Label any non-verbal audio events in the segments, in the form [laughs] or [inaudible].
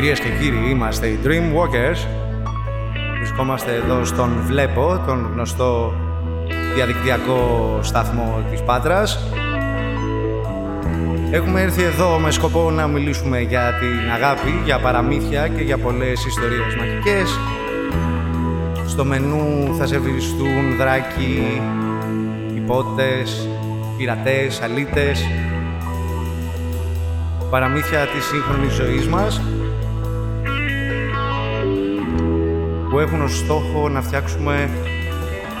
Κυρίες και κύριοι, είμαστε οι Dreamwalkers. Βρισκόμαστε εδώ στον Βλέπω, τον γνωστό διαδικτυακό σταθμό της Πάτρας. Έχουμε έρθει εδώ με σκοπό να μιλήσουμε για την αγάπη, για παραμύθια και για πολλές ιστορίες μαγικές. Στο μενού θα σερβιριστούν δράκοι, υπότες, πειρατές, αλήτες, παραμύθια της σύγχρονης ζωής μας που έχουν ως στόχο να φτιάξουμε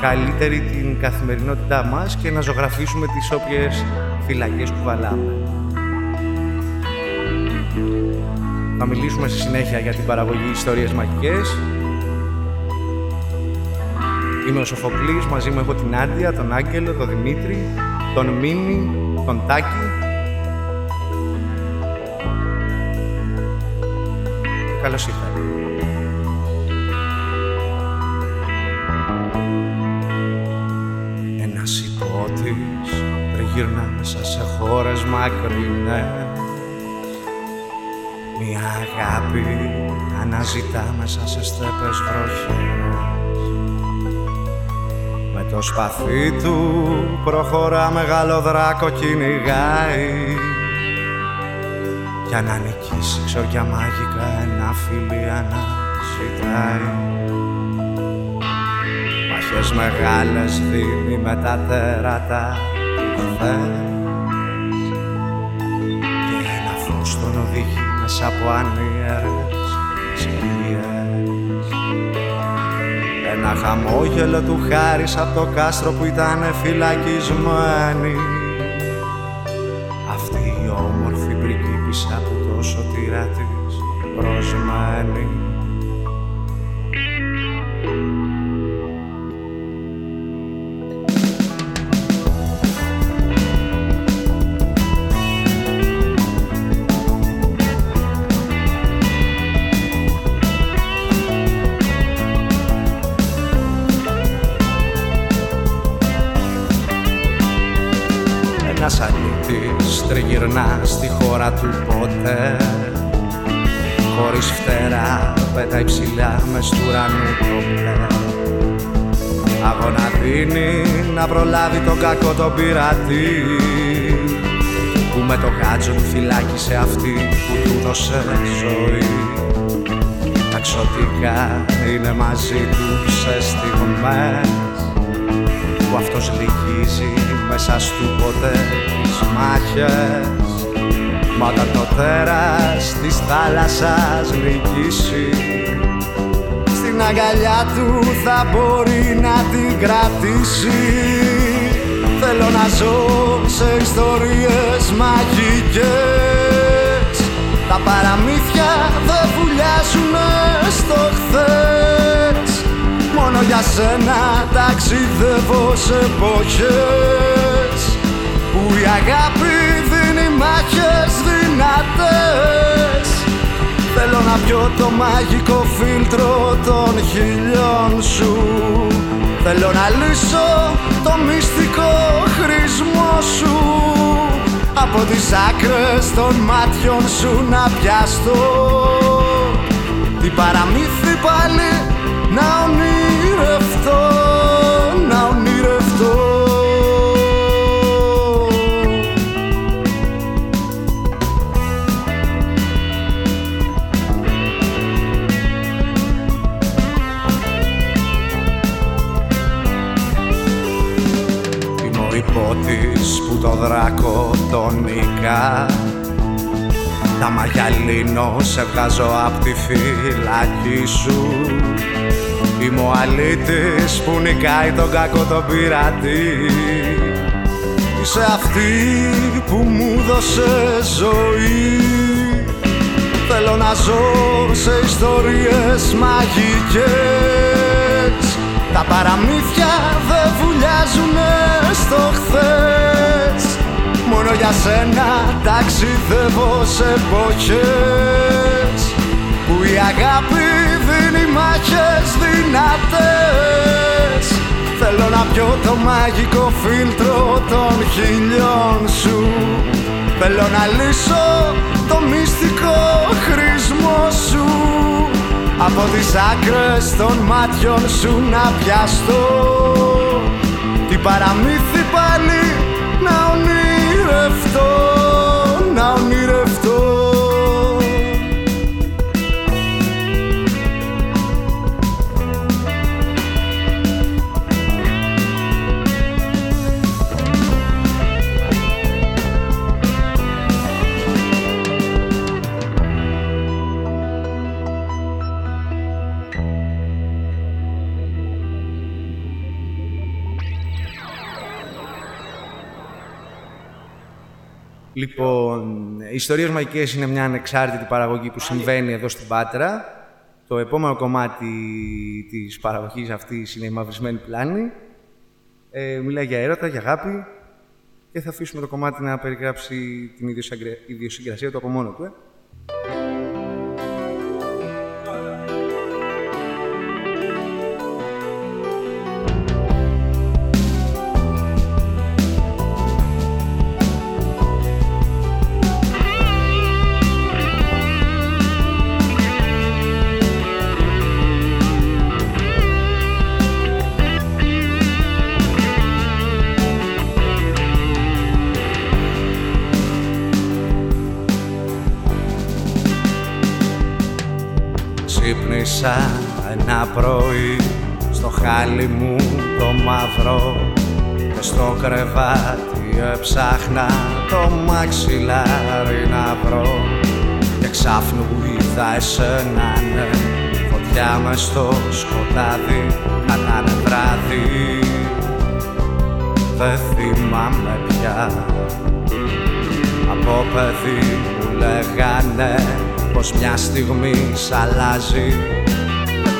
καλύτερη την καθημερινότητά μας και να ζωγραφίσουμε τις όποιες φυλακές που βαλάμε. Θα μιλήσουμε στη συνέχεια για την παραγωγή ιστορίες μαγικές. Είμαι ο Σοφοκλής, μαζί μου έχω την Άντια, τον Άγγελο, τον Δημήτρη, τον Μίμη, τον Τάκη. Καλώς ήρθατε. Τριγυρνά μέσα σε χώρες μακρινές. Μια αγάπη αναζητά μέσα σε στέπες βροχές. Με το σπαθί του προχωρά μεγάλο δράκο κυνηγάει. Για να νικήσεις ξόρια μάγικα ένα φίλι αναζητάει. Μάχες μεγάλες δίνει με τα τέρατα Και ένα φως τον οδηγεί μέσα από ανίερες σκιές Ένα χαμόγελο του χάρισε από το κάστρο που ήταν φυλακισμένη. Αυτή η όμορφη πριγκίπισσα που το σωτήρα της προσμένη προλάβει τον κακό τον πειρατή. Που με το γάτζο του φυλάκισε αυτή που του δώσε ζωή. Τα ξωτικά είναι μαζί του σε στιγμές που αυτός λυγίζει μέσα στου ποτέ τις μάχες. Μα όταν το τέρας της θάλασσας νικήσει Στην αγκαλιά του θα μπορεί να την κρατήσει Θέλω να ζω σε ιστορίες μαγικές. Τα παραμύθια δεν βουλιάζουνε στο χθες. Μόνο για σένα ταξιδεύω σε εποχές Που η αγάπη δίνει μάχες δυνατές. Θέλω να πιω το μαγικό φίλτρο των χιλιών σου. Θέλω να λύσω το μυστικό Από τις άκρες των μάτιων σου να πιαστώ. Τι παραμύθι πάλι να ονειρευτώ, υπότης που το δράκο τον νικά. Τα μαγιά λύνω, σε βγάζω απ' τη φυλακή σου. Είμαι ο αλήτης που νικάει τον κακό τον πειρατή. Είσαι αυτή που μου δώσε ζωή. Θέλω να ζω σε ιστορίες μαγικές Τα παραμύθια δεν βουλιάζουνε στο χθες. Μόνο για σένα ταξιδεύω σε εποχές. Που η αγάπη δίνει μάχες δυνατές. Θέλω να πιω το μαγικό φίλτρο των χιλιών σου. Θέλω να λύσω το μυστικό χρήσμο σου Από τις άκρες των μάτιων σου να πιαστώ. Την παραμύθι πάλι να ονειρευτώ Να ονειρευτώ Λοιπόν, οι ιστορίες μαγικές είναι μια ανεξάρτητη παραγωγή που συμβαίνει εδώ στην Πάτρα. Το επόμενο κομμάτι της παραγωγής αυτής είναι η μαυρισμένη πλάνη. Ε, μιλάει για έρωτα, για αγάπη και θα αφήσουμε το κομμάτι να περιγράψει την ιδιοσυγκρασία του από μόνο του. Ε. ένα πρωί στο χάλι μου το μαύρο και στο κρεβάτι έψαχνα το μαξιλάρι να βρω και ξάφνου είδα εσένα ναι φωτιά μες στο σκοτάδι κατάνε βράδυ. Δεν θυμάμαι πια. Από παιδί που λέγανε πως μια στιγμή σ' αλλάζει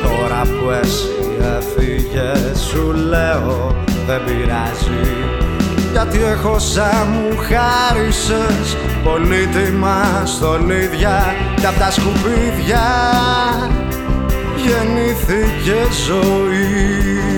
Τώρα που εσύ έφυγες σου λέω δεν πειράζει. Γιατί έχω σαν μου χάρισες πολύτιμα στολίδια κι απ' τα σκουπίδια γεννήθηκε ζωή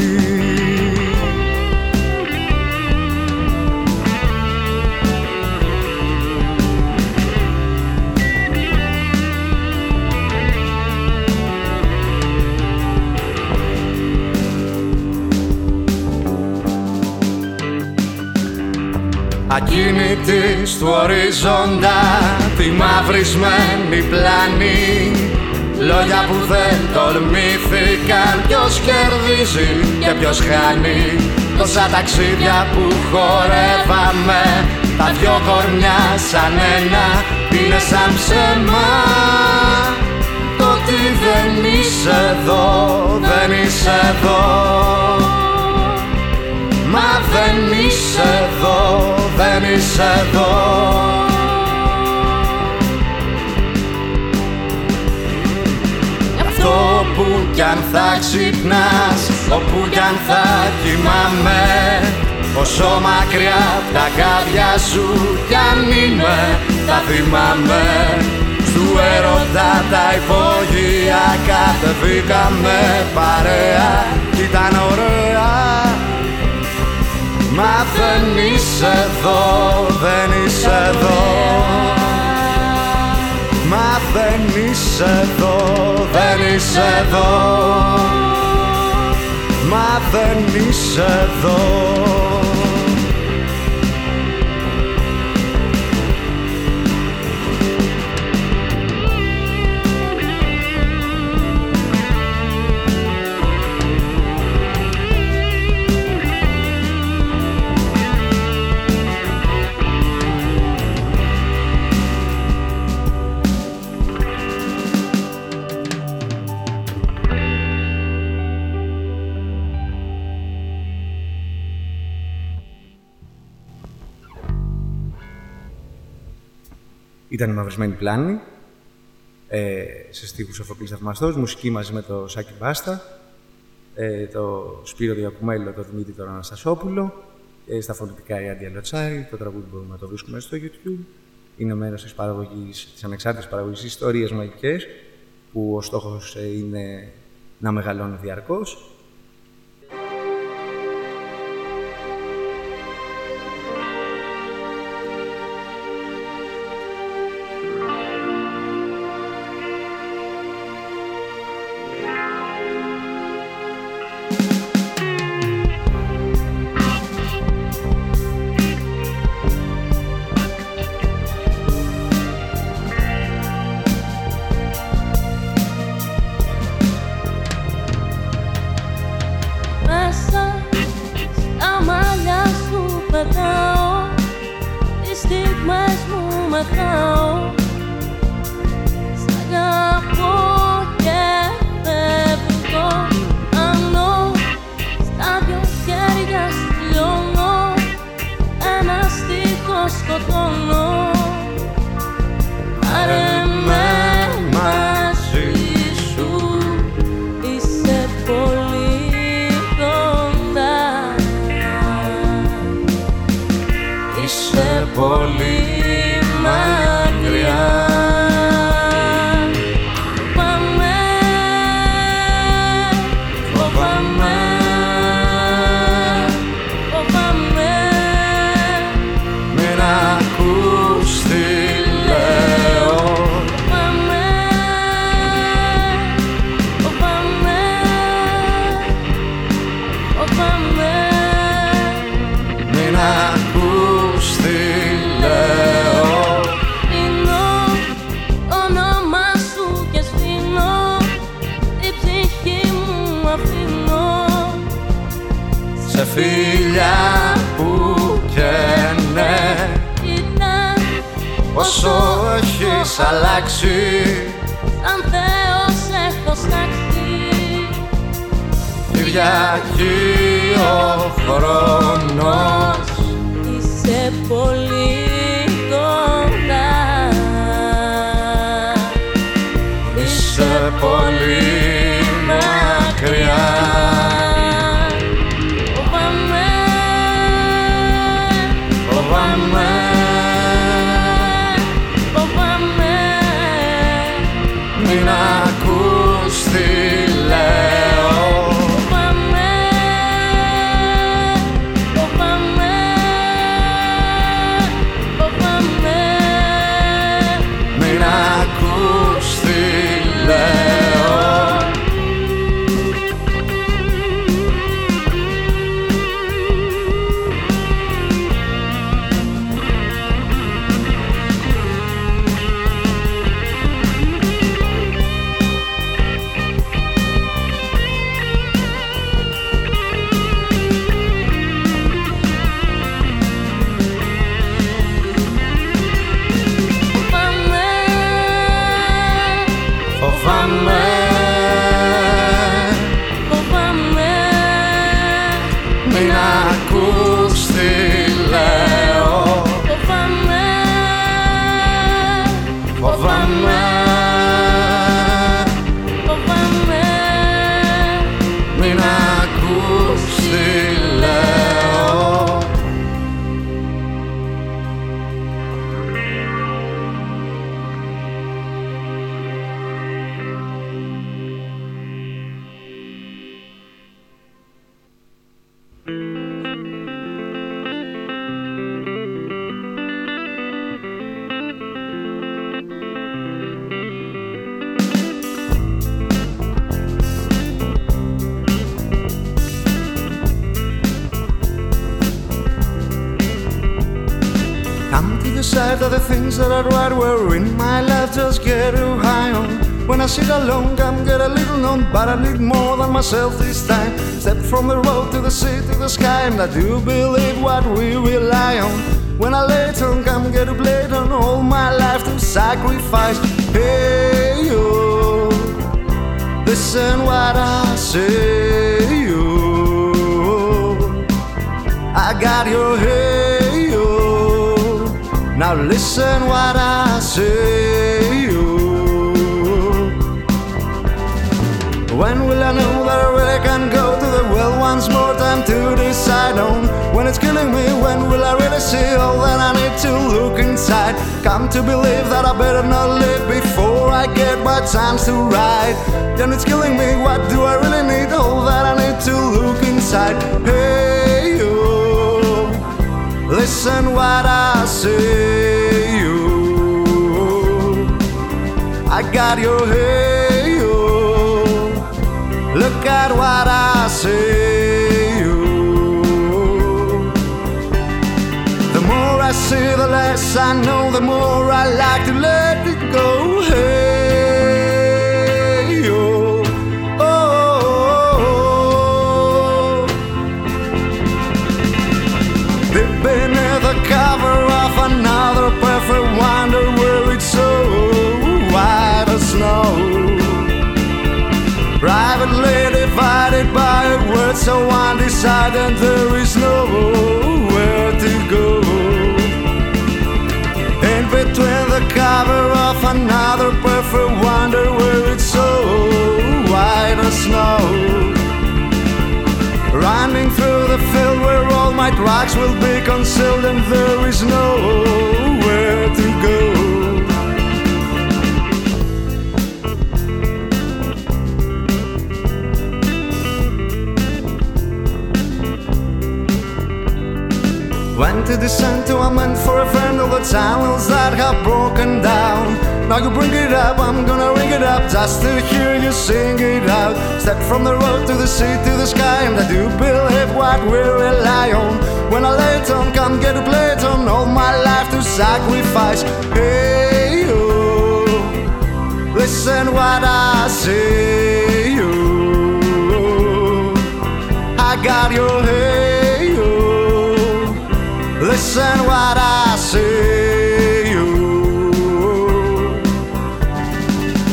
Ακίνητη του ορίζοντα τη μαυρισμένη πλάνη. Λόγια που δεν τολμήθηκαν ποιος κερδίζει και ποιος χάνει. Τόσα ταξίδια που χορεύαμε Τα δυο κορμιά σαν ένα είναι σαν ψέμα. Το ότι δεν είσαι εδώ, δεν είσαι εδώ Μα δεν είσαι εδώ, δεν είσαι εδώ. Αυτό που κι αν θα ξυπνάς, όπου κι αν θα κοιμάμαι Όσο μακριά απ' τα κάδια σου κι αν είμαι θα θυμάμαι. Στου έρωτα τα υπόγεια κατεβήκαμε παρέα Ήταν ωραία Μα δεν είσαι εδώ, δεν είσαι εδώ. Μα δεν είσαι εδώ, δεν είσαι εδώ. Μα δεν είσαι εδώ Ήταν η μαυρισμένη πλάνη, ε, σε στίχους Σοφοκλής Θαυμαστός, μουσική μαζί με το Σάκη Μπάστα, ε, το Σπύρο Διακουμέλο, το Δημήτρη τον Αναστασόπουλο, ε, στα φωνητικά η Άντια Λοτσάρη, το τραγούδι μπορούμε να το βρίσκουμε στο YouTube. Είναι μέρος της, παραγωγής, της ανεξάρτητης παραγωγής ιστορίες μαγικές, που ο στόχος ε, είναι να μεγαλώνει come. εσύ. Σαν Θεός έχω σταχθεί. Κυριακή ο χρόνος. Είσαι πολύ κοντά. Είσαι πολύ μακριά. decide that the things that I'd write were in my life just get too high on. When I sit alone, come get a little known, but I need more than myself this time. Step from the road to the sea to the sky, and I do believe what we rely on. When I later on, come get a blade on all my life to sacrifice. Hey, you, listen what I say, You, I got your head. Now listen what I say. When will I know that I really can go to the well once more time to decide on when it's killing me? When will I really see all that I need to look inside? Come to believe that I better not live before I get my chance to ride. Then it's killing me. What do I really need? All that I need to look inside. Hey listen what I say. I got your head. Look at what I say. The more I see, the less I know. The more I like to let it go. Privately divided by a word so undecided there is nowhere to go. In between the cover of another perfect wonder where it's so white as snow. Running through the field where all my tracks will be concealed and there is nowhere to go. Went to the descend to a man for a friend of the channels that have broken down. Now you bring it up, I'm gonna ring it up just to hear you sing it out. Step from the road to the sea to the sky, and I do believe what we rely on. When I lay it on, come get a plate on all my life to sacrifice. Hey, oh, listen what I say. Oh, I got your head. Listen what I say.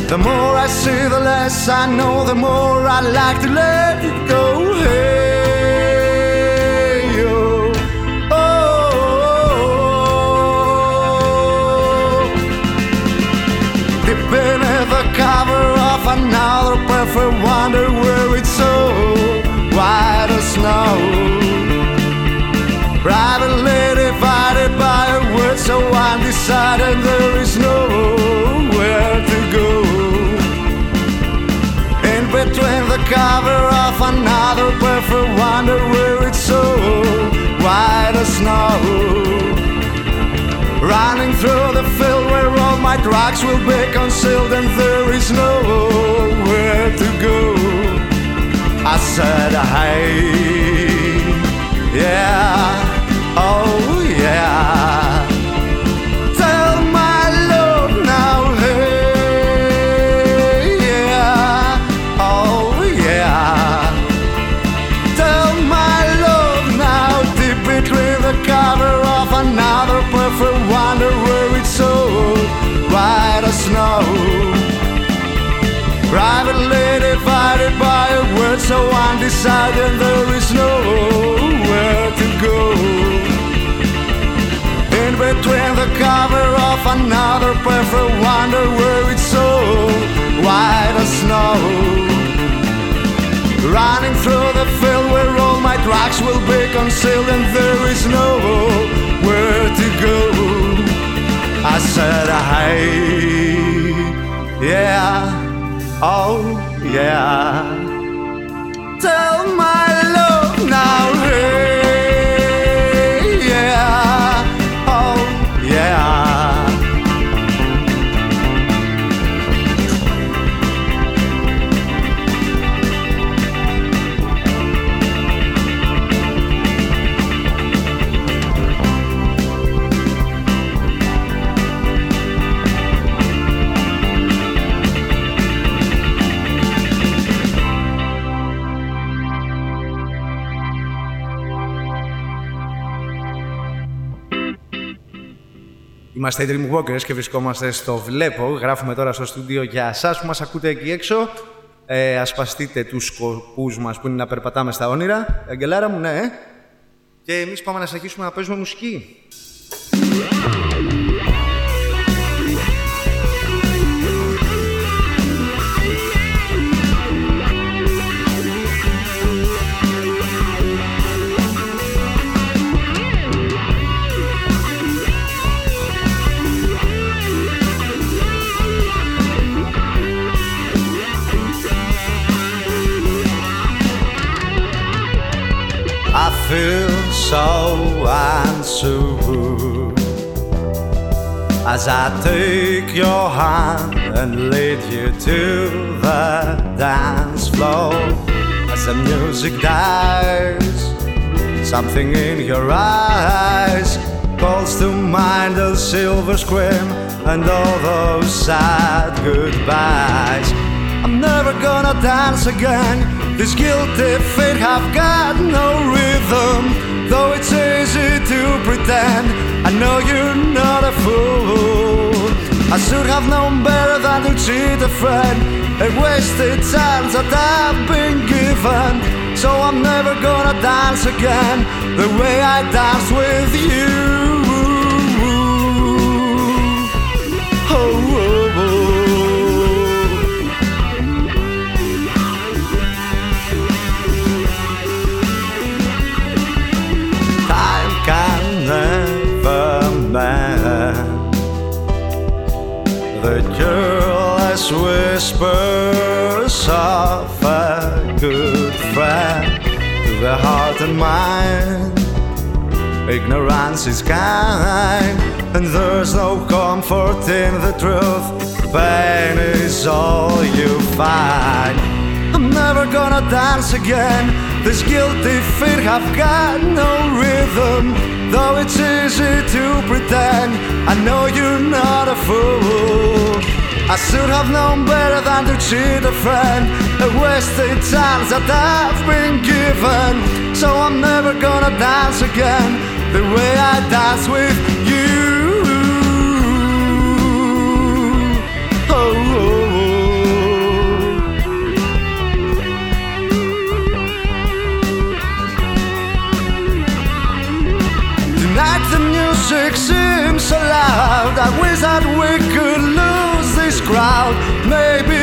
The more I see, the less I know. The more I like to let cover of another perfect wonder where it's so white as snow. Running through the field where all my tracks will be concealed and there is nowhere to go. I said hey yeah Oh undecided there is nowhere to go in between the cover of another perfect wonder where it's so white as snow. Running through the field where all my tracks will be concealed and there is nowhere to go. I said, hey, yeah, oh yeah. Είμαστε οι Dreamwalkers και βρισκόμαστε στο Βλέπω. Γράφουμε τώρα στο στούντιο για εσάς που μας ακούτε εκεί έξω. Ε, ασπαστείτε τους σκοπούς μας που είναι να περπατάμε στα όνειρα. Αγγελάρα μου, ναι. ε. Και εμείς πάμε να συνεχίσουμε να παίζουμε μουσική. Feel so unsure as I take your hand and lead you to the dance floor. As the music dies, something in your eyes calls to mind the silver scream and all those sad goodbyes. I'm never gonna dance again. This guilty feet have got no rhythm. Though it's easy to pretend, I know you're not a fool. I should have known better than to cheat a friend and wasted chance that I've been given. So I'm never gonna dance again the way I danced with you. And there's no comfort in the truth. Pain is all you find. I'm never gonna dance again. This guilty feet have got no rhythm. Though it's easy to pretend, I know you're not a fool. I should have known better than to cheat a friend. A wasted chance that I've been given. So I'm never gonna dance again the way I dance with you. Music seems so loud. I wish that we could lose this crowd. Maybe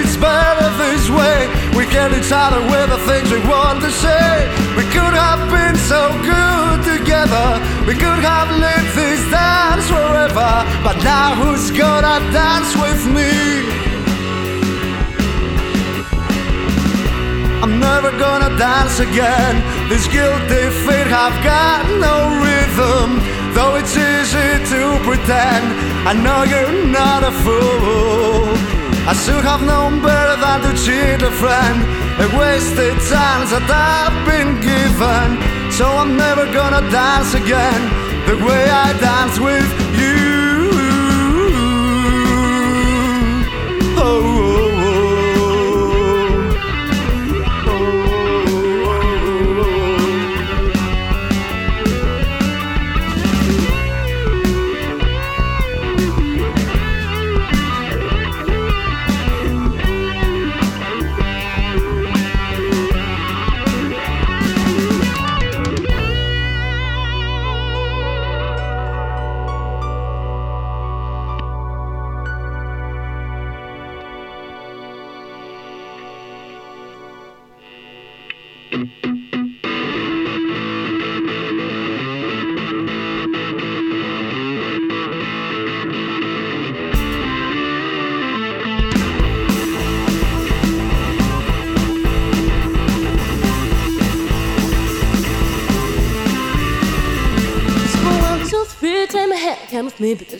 it's better this way. We get each other with the things we want to say. We could have been so good together. We could have lived this dance forever. But now who's gonna dance with me? I'm never gonna dance again. These guilty feet have got no Though it's easy to pretend, I know you're not a fool. I should have known better than to cheat a friend. A wasted chance that I've been given. So I'm never gonna dance again the way I dance with you.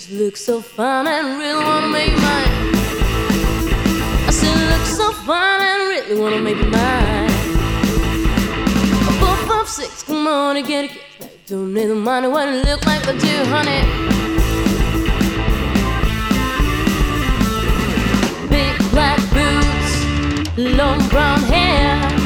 You look so fine and really wanna make mine. I said look so fine and really wanna make mine. Four, five, six, come on and get it. Don't need the money, what it look like I do, honey. Big black boots, long brown hair.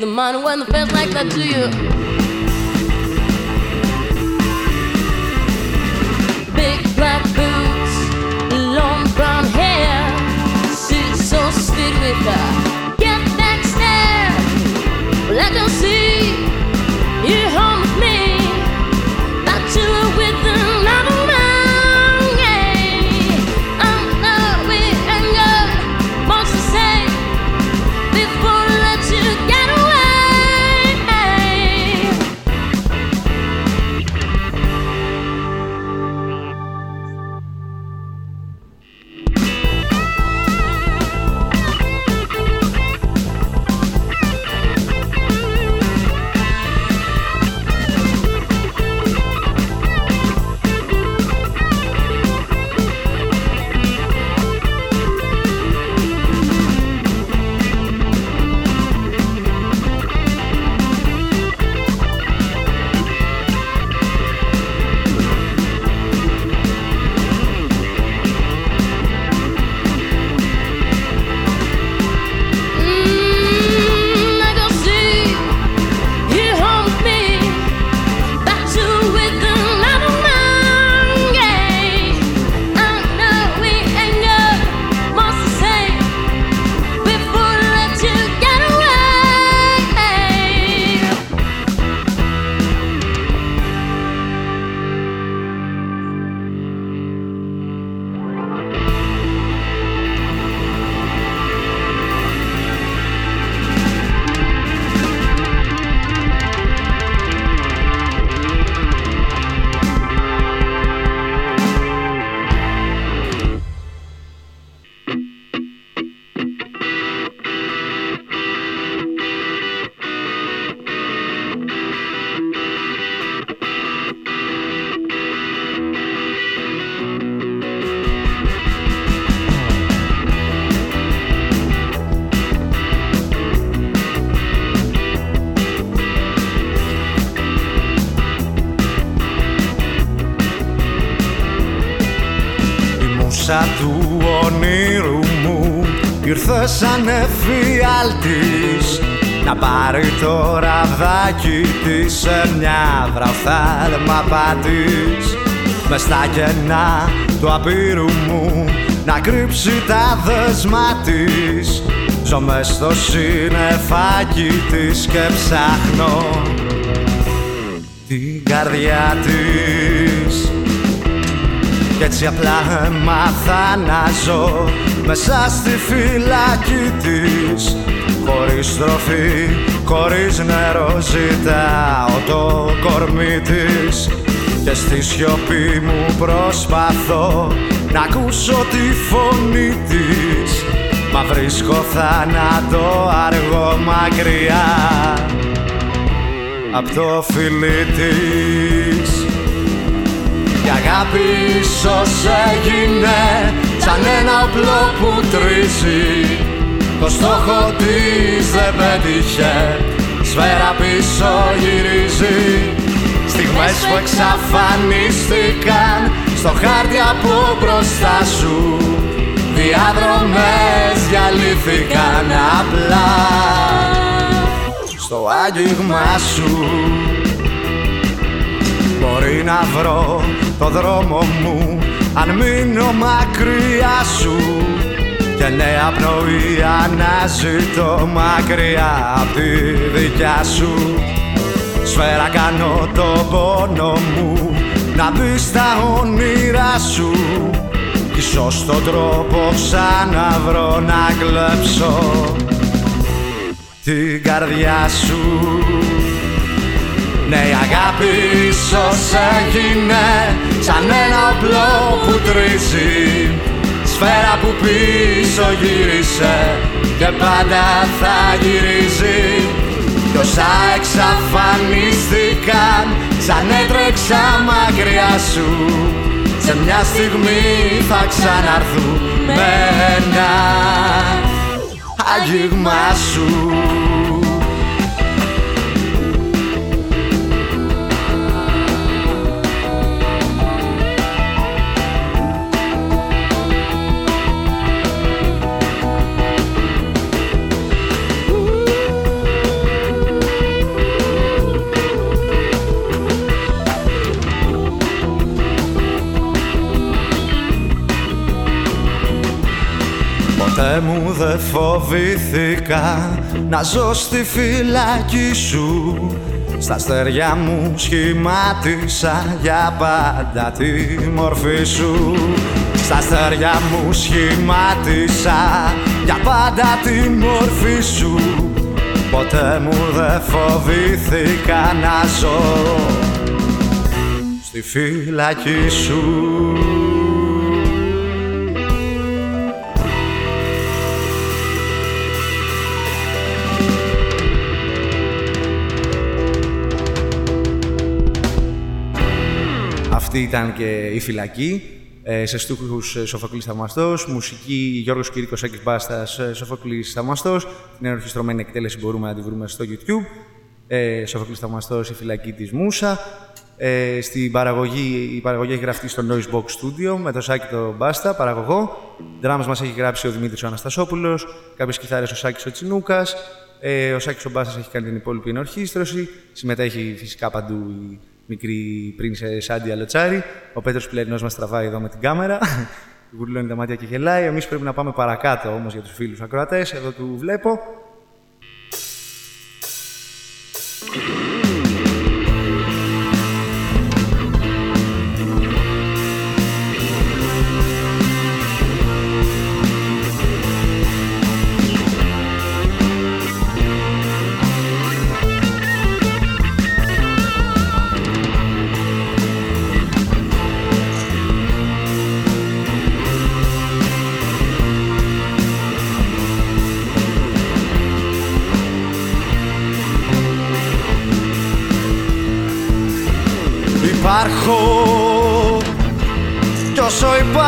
The money when the feels like that to you. Big black boots, long brown hair. She's so sweet with her. Πάρει το ραβδάκι της σε μια βραφθάλμα πατής. Μες στα κενά του απείρου μου να κρύψει τα δεσμά της. Ζω μες στο συννεφάκι της και ψάχνω την καρδιά της. Κι έτσι απλά έμαθα να ζω μέσα στη φυλακή της Χωρίς τροφή, χωρίς νερό ζητάω το κορμί της. Και στη σιωπή μου προσπαθώ να ακούσω τη φωνή της. Μα βρίσκω θάνατο αργό μακριά Απ' το φιλί της. Η αγάπη ίσως έγινε σαν ένα όπλο που τρίζει Το στόχο της δεν πέτυχε. Σφαίρα πίσω γυρίζει. Στιγμές που εξαφανίστηκαν Στο χάρτη από μπροστά σου. Διάδρομες διαλύθηκαν απλά. Στο άγγιγμα σου. Μπορεί να βρω το δρόμο μου Αν μείνω μακριά σου Και νέα πνοή αναζητώ μακριά απ' τη δικιά σου Σφαίρα κάνω το πόνο μου Να μπει στα όνειρά σου. Ίσως τον τρόπο ξαναβρω να κλέψω την καρδιά σου. Ναι η αγάπη ίσως έγινε σαν ένα όπλο που τρίζει Σφαίρα που πίσω γύρισε και πάντα θα γυρίζει. Κι όσα εξαφανίστηκαν σαν έτρεξα μακριά σου σε μια στιγμή θα ξαναρθούν με ένα άγγιγμα σου Ποτέ μου δε φοβήθηκα να ζω στη φυλακή σου. Στα στεριά μου σχημάτισα για πάντα τη μορφή σου. Στα στεριά μου σχημάτισα για πάντα τη μορφή σου. Ποτέ μου δε φοβήθηκα να ζω στη φυλακή σου Αυτή ήταν και η φυλακή. Ε, σε στούχους ε, Σοφοκλής Θαυμαστός, μουσική Γιώργος Κυρίκος Άκης Μπάστας, ε, Σοφοκλής Θαυμαστός. Την ενορχιστρωμένη εκτέλεση μπορούμε να τη βρούμε στο YouTube. Ε, Σοφοκλής Θαυμαστός, η φυλακή της Μούσα. Ε, στην παραγωγή, η παραγωγή έχει γραφτεί στο Noise Box Studio με το Σάκη το Μπάστα, παραγωγό. Drums μας έχει γράψει ο Δημήτρης ο Αναστασόπουλος, κάποιες κιθάρες ο Σάκης ο Τσινούκας. Ε, ο Σάκης ο Μπάστας έχει κάνει την υπόλοιπη ενορχήστρωση. Συμμετέχει φυσικά παντού η μικρή πρίνσε Σάντι Αλοτσάρη. Ο Πέτρος Πλερινός μας τραβάει εδώ με την κάμερα. Γουρλώνει τα μάτια και γελάει. Εμείς πρέπει να πάμε παρακάτω όμως για τους φίλους ακροατές. Εδώ του βλέπω.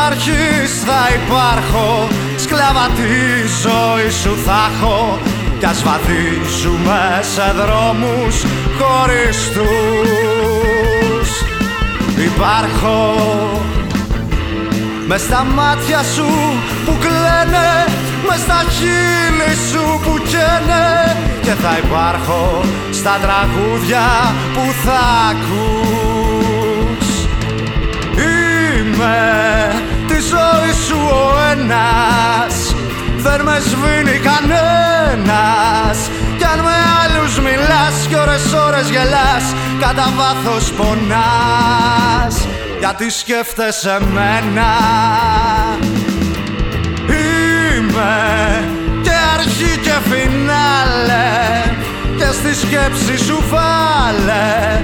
Υπάρχεις θα υπάρχω Σκλάβα τη ζωή σου θα έχω κι ας βαδίζουμε σε δρόμους χωριστούς Υπάρχω με στα μάτια σου που κλαίνε με στα χείλη σου που καίνε και θα υπάρχω στα τραγούδια που θα ακούς. Είμαι τη ζωή σου ο ένας. Δεν με σβήνει κανένας. Κι αν με άλλους μιλάς κι ώρες ώρες γελάς κατά βάθος πονάς. Γιατί σκέφτεσαι μένα Είμαι και αρχή και φινάλε. Και στη σκέψη σου βάλε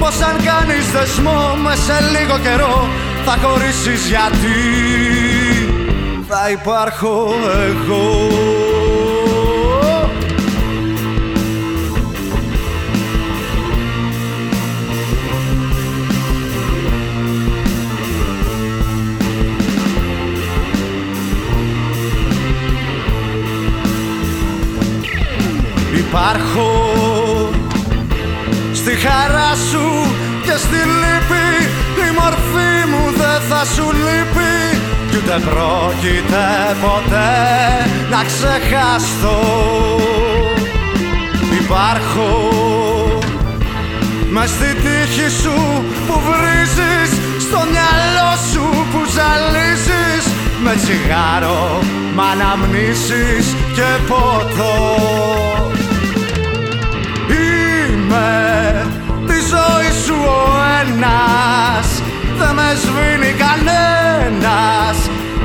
πως αν κάνεις δεσμό με σε λίγο καιρό θα χωρίσεις γιατί. Θα υπάρχω εγώ. Υπάρχω στη χαρά σου και στη λύπη η μορφή μου δεν θα σου λείπει. Κι ούτε πρόκειται ποτέ να ξεχαστώ. Υπάρχω με στη τύχη σου που βρίζεις στο μυαλό σου που ζαλίζεις. Με τσιγάρο, μ' αναμνήσεις και ποτό. Είμαι τη ζωή σου ο ένας Δεν με σβήνει κανένας.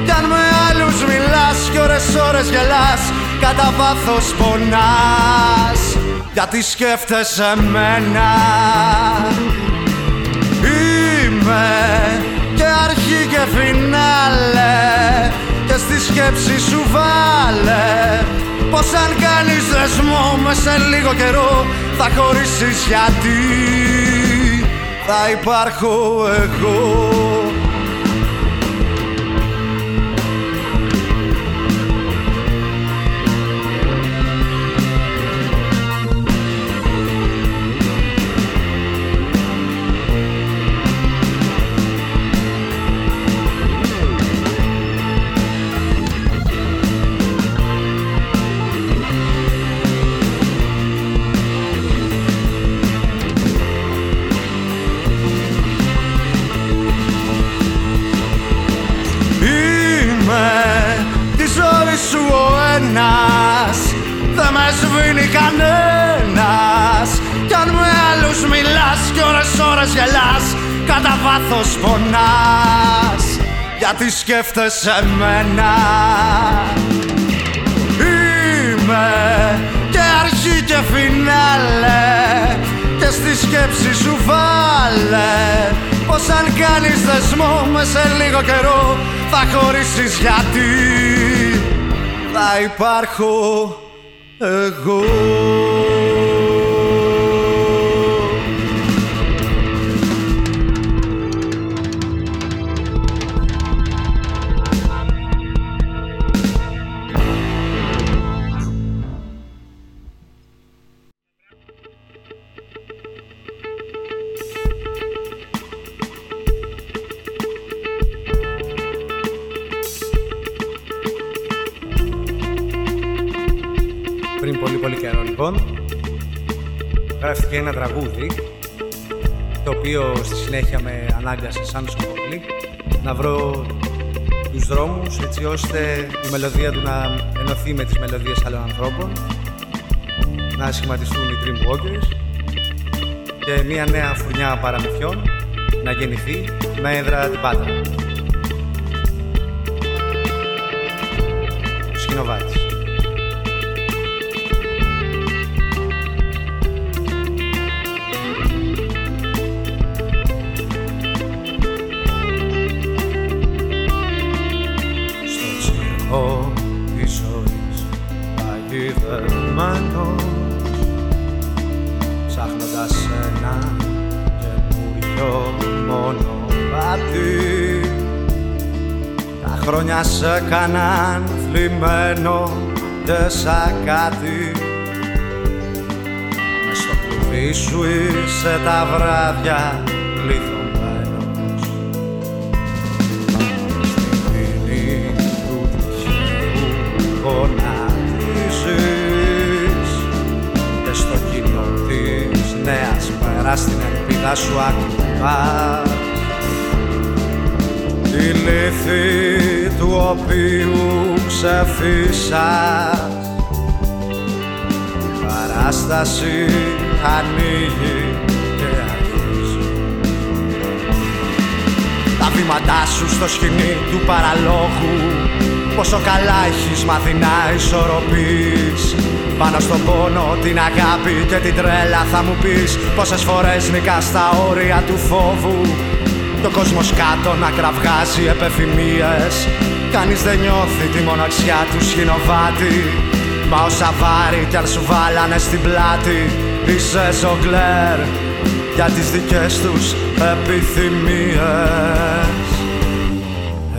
Κι αν με άλλους μιλάς κι ώρες ώρες γελάς Κατά βάθος πονάς. Γιατί σκέφτεσαι μένα Είμαι και αρχή και φινάλε Και στη σκέψη σου βάλε. Πως αν κάνεις δεσμό με σε λίγο καιρό Θα χωρίσεις γιατί θα υπάρχω εγώ ο ένας Δεν με σβήνει κανένας. Κι αν με άλλους μιλάς κι ώρες ώρες γελάς Κατά βάθος πονάς. Γιατί σκέφτεσαι μένα Είμαι και αρχή και φινάλε. Και στη σκέψη σου βάλε Πως αν κάνεις δεσμό με σε λίγο καιρό Θα χωρίσεις γιατί θα υπάρχω εγώ πολύ πολύ καιρό λοιπόν γράφτηκε ένα τραγούδι το οποίο στη συνέχεια με ανάγκασε σαν σκοπόκλη να βρω τους δρόμους έτσι ώστε η μελωδία του να ενωθεί με τις μελωδίες άλλων ανθρώπων να σχηματιστούν οι Dreamwalkers και μια νέα φουρνιά παραμυθιών να γεννηθεί με έδρα την Πάτρα. σε κανάν θλιμμένο δε σαν κάτι Μες στο κλουβί σου είσαι τα βράδια λιθωμένος Στην πύλη του τυχαίου γονατίζεις Δε στο κοινό της νέας πέρα στην ελπίδα σου ακουπάς. Τη λύθη του οποίου ξεφύσας. Η παράσταση ανοίγει και αρχίζει. Τα βήματά σου στο σκηνή του παραλόγου. Πόσο καλά έχεις μάθει να ισορροπείς. Πάνω στον πόνο, την αγάπη και την τρέλα θα μου πεις. Πόσες φορές νικά στα όρια του φόβου. Το κόσμος κάτω να κραυγάζει επεφημίες Κανείς δεν νιώθει τη μοναξιά του σχηνοβάτη Μα όσα βάρη κι αν σου βάλανε στην πλάτη Είσαι ζογκλέρ για τις δικές τους επιθυμίες.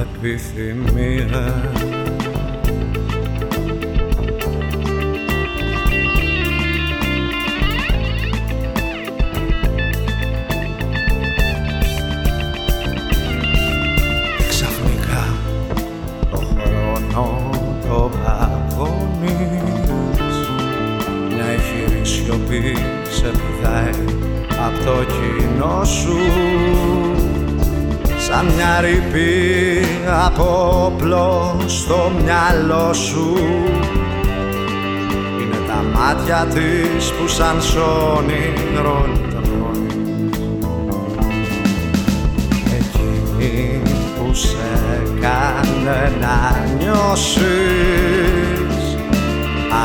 Επιθυμία το κοινό σου. Σαν μια ρηπή από όπλο στο μυαλό σου. Είναι τα μάτια της που σαν σώνει τα Εκείνη που σε κάνε να νιώσεις.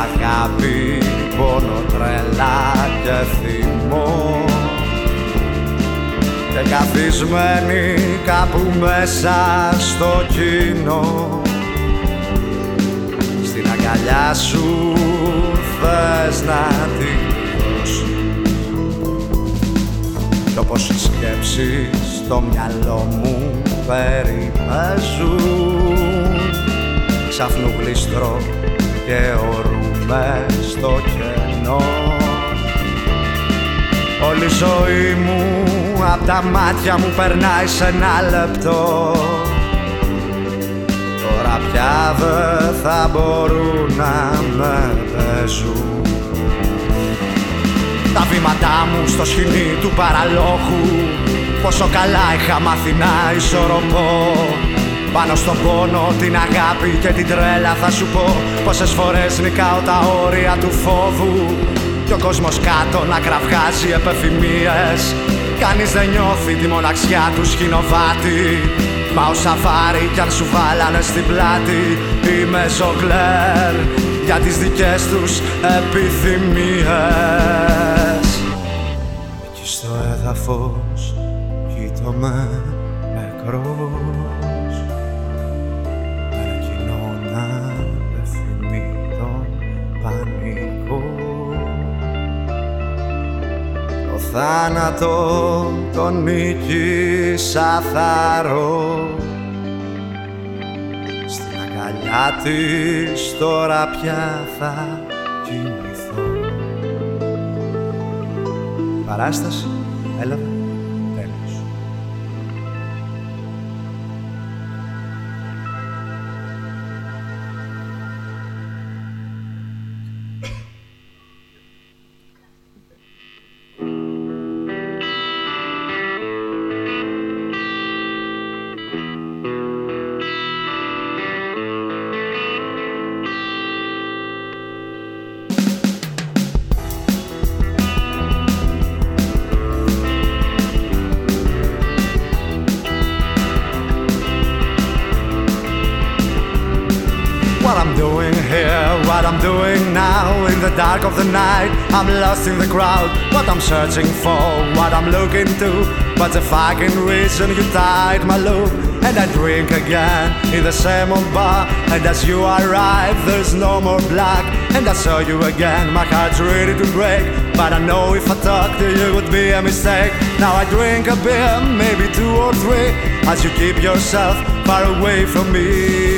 Αγάπη, πόνο, τρελά και θυμό και καθισμένη κάπου μέσα στο κοινό. Στην αγκαλιά σου θες να τη δώσεις. Κι όπως οι σκέψεις στο μυαλό μου περιπέζουν ξαφνού γλιστρώ και ορούμε στο κενό Όλη η ζωή μου απ' τα μάτια μου περνάει σε ένα λεπτό. Τώρα πια δεν θα μπορούν να με παίζουν. Τα βήματά μου στο σκηνή του παραλόγου Πόσο καλά είχα μάθει να ισορροπώ. Πάνω στον πόνο, την αγάπη και την τρέλα θα σου πω Πόσες φορές νικάω τα όρια του φόβου και ο κόσμος κάτω να κραυγάζει επεφημίες. Κανείς δεν νιώθει τη μοναξιά του σκηνοβάτη. Μα ο σαφάρι κι αν σου βάλανε στην πλάτη Είμαι ζογκλέρ για τις δικές τους επιθυμίες. Εκεί στο έδαφος κοίτομαι νεκρός θάνατο τον νίκησα θαρώ Στην αγκαλιά της τώρα πια θα κοιμηθώ. Παράσταση the dark of the night, I'm lost in the crowd. What I'm searching for, what I'm looking to. But the fucking reason you tied my loop. And I drink again in the same old bar. And as you arrive, there's no more black. And I saw you again, my heart's ready to break. But I know if I talk to you, it would be a mistake. Now I drink a beer, maybe two or three, as you keep yourself far away from me.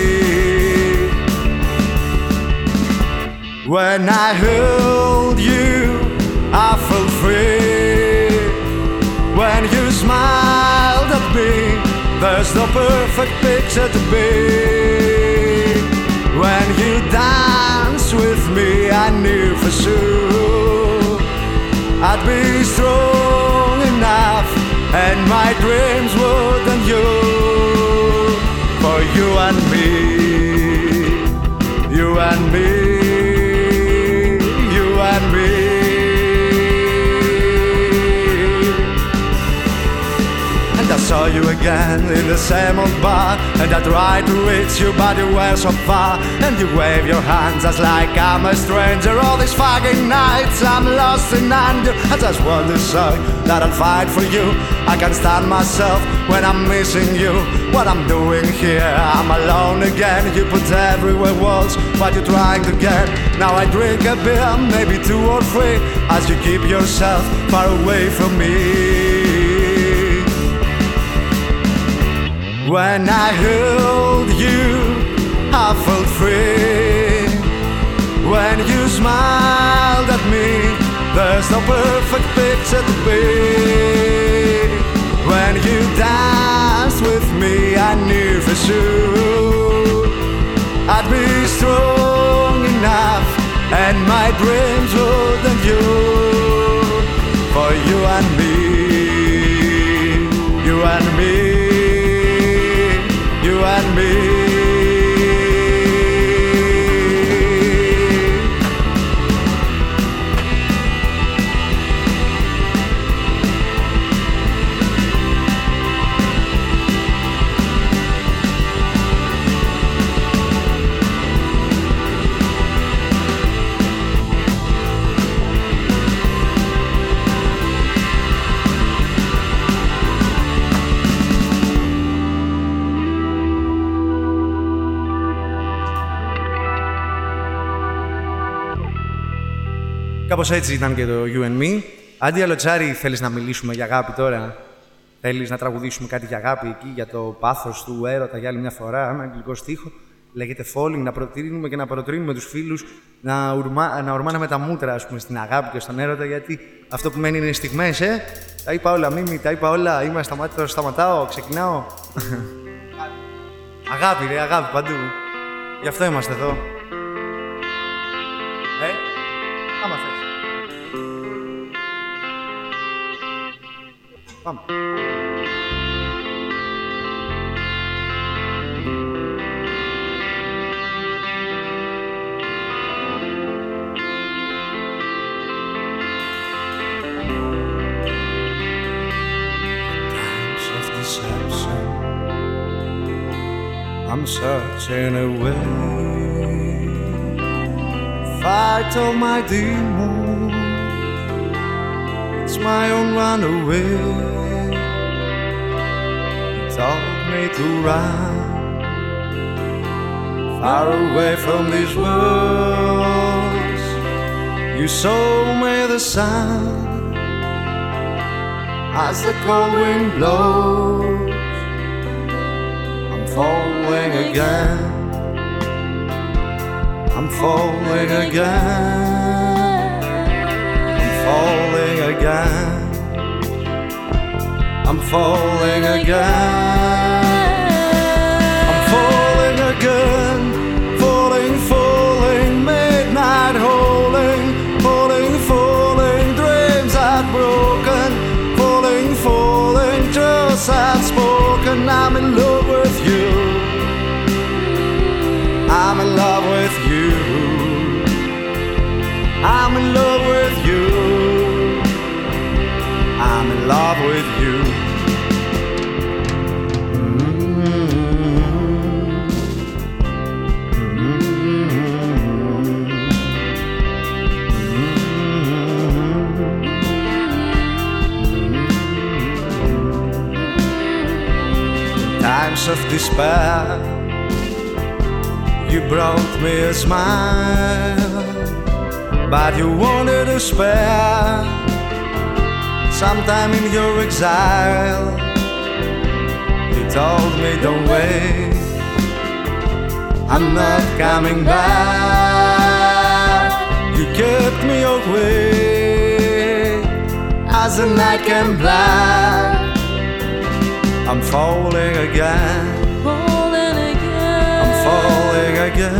When I hold you, I feel free. When you smiled at me, there's no perfect picture to be. When you dance with me, I knew for sure I'd be strong enough and my dreams wouldn't you for you and me, you and me, saw you again in the same old bar And I tried to reach you but you were so far And you wave your hands as like I'm a stranger All these fucking nights. I'm lost in anger I just want to say that I'll fight for you. I can't stand myself when I'm missing you. What I'm doing here, I'm alone again. You put everywhere walls, what you're trying to get. Now I drink a beer, maybe two or three As you keep yourself far away from me When I held you, I felt free. When you smiled at me, there's no perfect picture to be. When you danced with me, I knew for sure I'd be strong enough, and my dreams wouldn't you for you and me, you and me Κάπως έτσι ήταν και το You and Me. Αντί Αλοτσάρη, θέλεις να μιλήσουμε για αγάπη τώρα; Θέλεις να τραγουδήσουμε κάτι για αγάπη εκεί, για το πάθος του έρωτα για άλλη μια φορά, ένα αγγλικός στίχος. Λέγεται falling, να προτείνουμε και να προτείνουμε τους φίλους να, ουρμά, να ορμάνε με τα μούτρα, ας πούμε, στην αγάπη και στον έρωτα, γιατί αυτό που μένει είναι οι στιγμές, ε. Τα είπα όλα, Μίμη, τα είπα όλα. Είμαι σταματάω, σταματάω, ξεκινάω. [laughs] αγάπη, ρε, αγάπη παντού. Γι' αυτό είμαστε εδώ. Vamos. I'm searching away. Fight all my demons. It's my own runaway. You told me to run. Far away from these worlds. You saw me the sun As the cold wind blows. I'm falling again. I'm falling again. I'm falling again. I'm falling again Of despair you brought me a smile, but you wanted to spare. Sometime in your exile, you told me, Don't wait, I'm not coming back. You kept me awake as the night came black. I'm falling again. Falling again. I'm falling again.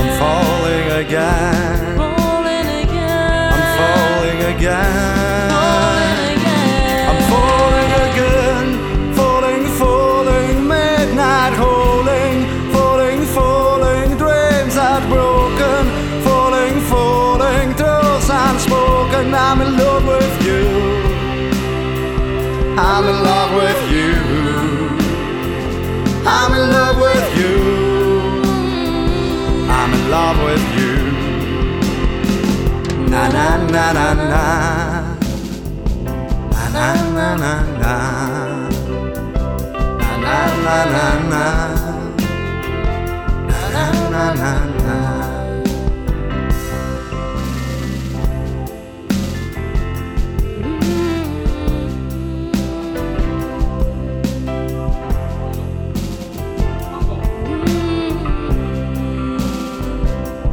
I'm falling again. Falling again. I'm falling again. Na na na. Na na na na na. Na na na na na. Na na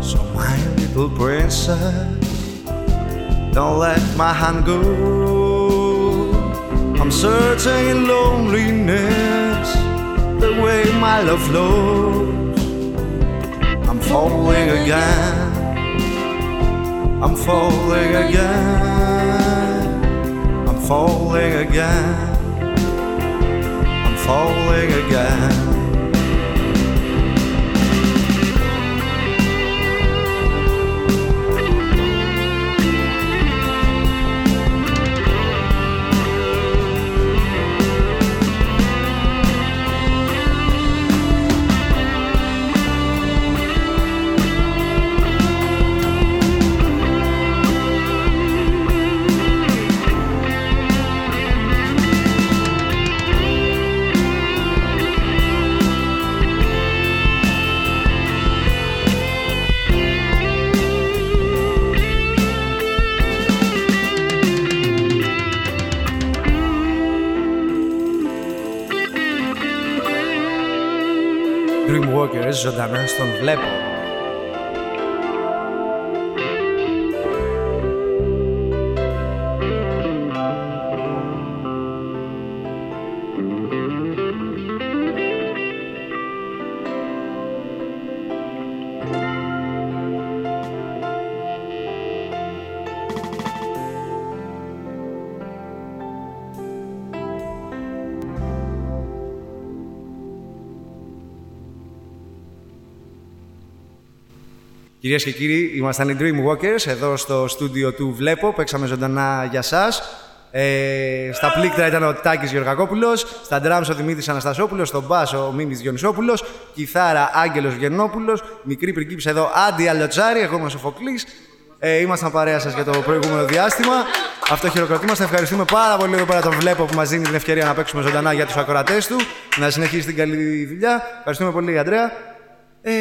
So my little princess Don't let my hand go. I'm searching in loneliness The way my love flows. I'm falling again. I'm falling again. I'm falling again. I'm falling again ζωντανά στον βλέπω. Κυρίες και κύριοι, ήμασταν οι Dreamwalkers εδώ στο στούντιο του Βλέπω. Παίξαμε ζωντανά για σας. Ε, στα πλήκτρα ήταν ο Τάκης Γεωργακόπουλος, στα drums ο Δημήτρης Αναστασόπουλος, στον μπάσο ο Μίμης Διονυσόπουλος, κιθάρα Άγγελος Γεννόπουλος, μικρή πριγκίψη εδώ Άντι Αλιοτζάρη, εγώ είμαι ο Σοφοκλής. Ε, ήμασταν παρέα σας για το προηγούμενο διάστημα. Αυτό χειροκροτήμαστε. Ευχαριστούμε πάρα πολύ εδώ πέρα τον Βλέπω που μας δίνει την ευκαιρία να παίξουμε ζωντανά για τους ακροατές του. Να συνεχίσει την καλή δουλειά. Ευχαριστούμε πολύ, Αντρέα. Ε,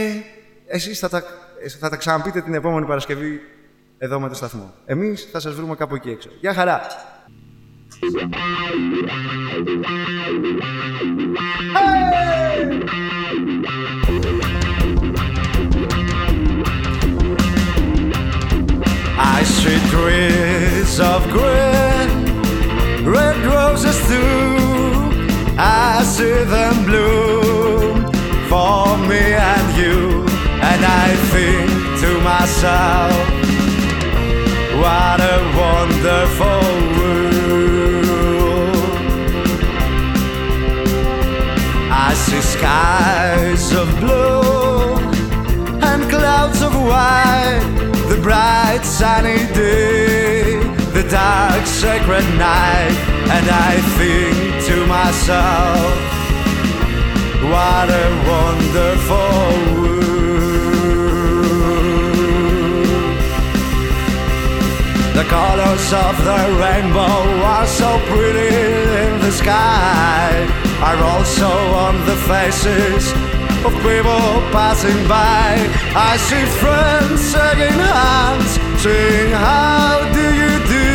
εσείς θα τα, ε, θα τα ξαναπείτε την επόμενη Παρασκευή εδώ με το σταθμό. Εμείς θα σας βρούμε κάπου εκεί έξω. Γεια χαρά! I see trees of green, red roses too. I see them bloom for me myself, what a wonderful world. I see skies of blue and clouds of white, the bright sunny day, the dark sacred night, and I think to myself, what a wonderful world. The colors of the rainbow are so pretty in the sky, are also on the faces of people passing by. I see friends shaking hands, saying, How do you do?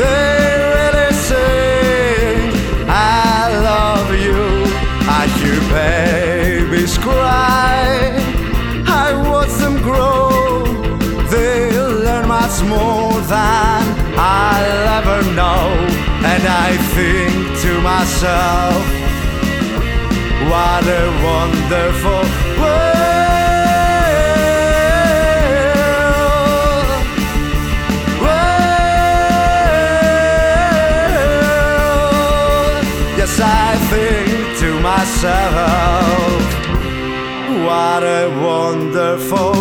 They really sing, I love you. I hear babies cry, more than I'll ever know. And I think to myself, what a wonderful world. World. Yes, I think to myself, what a wonderful